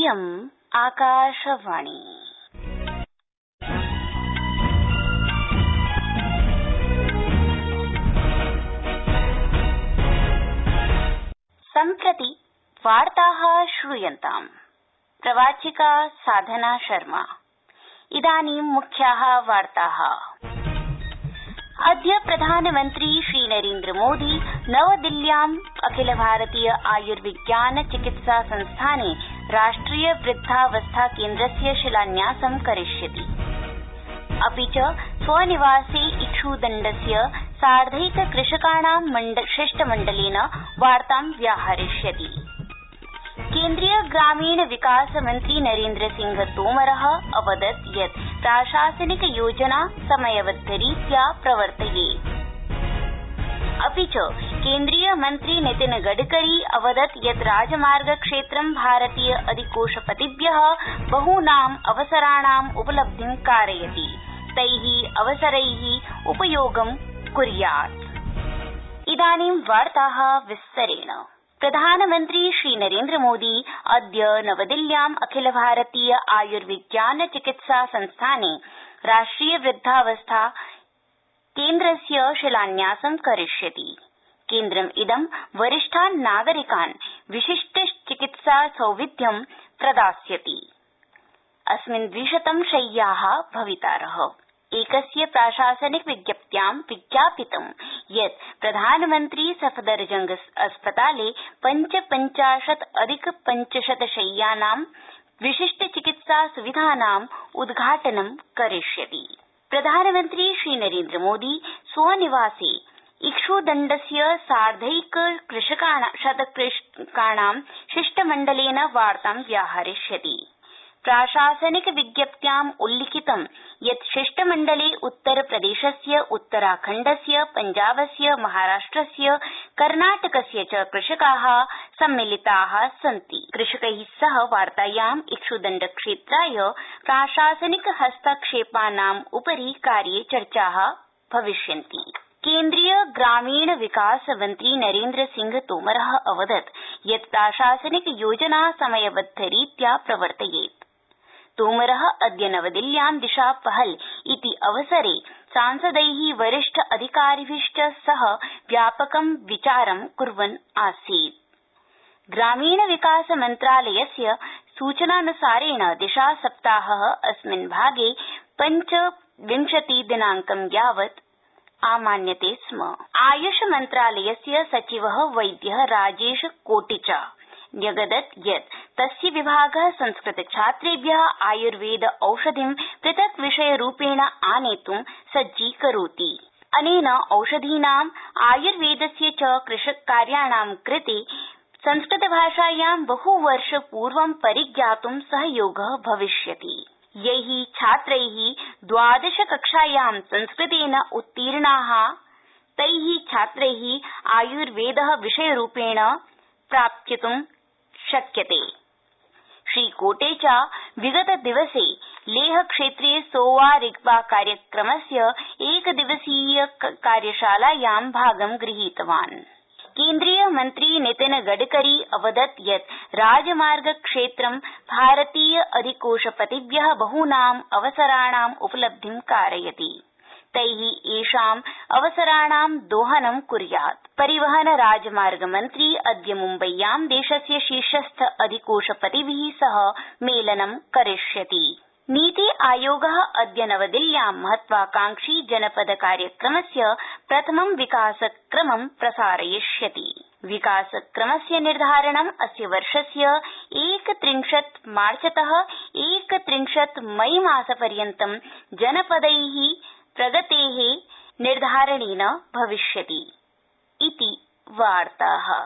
इयम् आकाशवाणी। सम्प्रति वार्ता श्रूयन्ताम्। प्रवाचिका साधना शर्मा। इदानीं मुख्या वार्ता। अद्य प्रधानमन्त्री श्रीनरेन्द्रमोदी नवदिल्ल्याम् अखिल भारतीय आयुर्विज्ञान चिकित्सा संस्थाने राष्ट्रिय वृद्धावस्था केन्द्रस्य शिलान्यासं करिष्यति। अपि च स्वनिवासे इक्षुदण्डस्य सार्धैक कृषकाणां शिष्टमण्डलेन वार्तां व्याहरिष्यति। केंद्रीय ग्रामीण विकास मन्त्री नरेन्द्रसिंह तोमर अवदत् यत् प्राशासनिक योजना समयबद्धरीत्या च केन्द्रीय मन्त्री नितिन गडकरी अवदत् यत् राजमार्ग क्षेत्रं भारतीय अधिकोषपतिभ्य बहनाम् अवसराणाम् उपलब्धिं कारयति। तै अवसरै उपयोगं कुर्यात्। विस्तरेण। प्रधानमन्त्री श्रीनरेन्द्रमोदी अद्य नवदिल्ल्याम् अखिल भारतीय आयुर्विज्ञान चिकित्सा संस्थाने राष्ट्रिय वृद्धावस्था केन्द्रस्य शिलान्यासं करिष्यति केन्द्रमिदं वरिष्ठान् नागरिकान् विशिष्ट चिकित्सा सौविध्यं प्रदास्यति अस्मिन् द्विशतं शय्या भवितार एकस्य प्राशासनिक विज्ञप्त्यां विज्ञापितं यत् प्रधानमन्त्री सफदरजंग अस्पताले पञ्चपञ्चाशत् अधिक पञ्चशत शय्यानां विशिष्ट चिकित्सा सुविधानाम् उद्घाटनं करिष्यति प्रधानमन्त्री श्रीनरेन्द्रमोदी स्वनिवासे इक्षुदण्डस्य सार्धैकशतकृषकाणां शिष्टमण्डलेन वार्तां व्याहरिष्यति। प्राशासनिक विज्ञप्त्याम् उल्लिखितं यत् शिष्टमण्डले उत्तरप्रदेशस्य, उत्तराखण्डस्य, पञ्जाबस्य, महाराष्ट्रस्य, कर्नाटकस्य च कृषका सम्मिलिता सन्ति। कृषकै सह वार्तायाम् इक्षुदण्डक्षेत्राय प्राशासनिक हस्तक्षेपानाम् उपरि कार्ये चर्चा भविष्यन्ति। केंद्रीय ग्रामीण विकास मन्त्री नरेन्द्र सिंह तोमर अवदत् यत् प्राशासनिक योजना समयबद्धरीत्या प्रवर्तयेत्। तोमर अद्य नवदिल्ल्यां दिशा पहल इति अवसरे सांसदै वरिष्ठ अधिकारिभि सह व्यापकं विचारं कुर्वन् आसीत्। ग्रामीण विकास मन्त्रालयस्य सूचनानुसारेण दिशा सप्ताह अस्मिन् भागे पञ्चविंशति दिनांकं यावत् आमान्यते स्म। आयुष मन्त्रालयस्य सचिव वैद्य राजेश कोटेचा। न्यगदत् यत् तस्य विभाग संस्कृतछात्रेभ्य आयुर्वेद औषधिं पृथक् विषयरूपेण आनेत् सज्जीकरोति। अनेन औषधीनाम् आयुर्वेदस्य च कृषककार्याणां कृते संस्कृतभाषायां बहुवर्षपूर्वं परिज्ञातुं सहयोग भविष्यति। यै छात्रै द्वादशकक्षायां संस्कृतेन उत्तीर्णा। तै छात्रै आयुर्वेद विषयरूपेण प्राप्स्यत् शक्यते। श्रीकोटेचा विगतदिवसे लेहक्षेत्रे सोवा रिग्पा कार्यक्रमस्य एकदिवसीय कार्यशालायां भागं गृहीतवान्। केंद्रीय मन्त्री नितिन गडकरी अवदत् यत् राजमार्ग क्षेत्रं भारतीय अधिकोषपतिभ्य बहनाम् अवसराणाम् उपलब्धिं कारयति। तै एषाम् अवसराणां दोहनं कुर्यात्। परिवहन राजमार्ग मन्त्री अद्य मुम्बय्यां देशस्य शीर्षस्थ अधिकोषपतिभि सह मेलनं करिष्यति। नीति आयोग अद्य नवदिल्ल्यां महत्वाकांक्षी जनपद कार्यक्रमस्य प्रथमं विकासक्रमं प्रसारयिष्यति। विकासक्रमस्य निर्धारणं अस्य वर्षस्य एकत्रिंशत् मार्चत एकत्रिंशत् मई मासपर्यन्तं जनपदै प्रगते निर्धारणेन भविष्यति। इति वार्ता।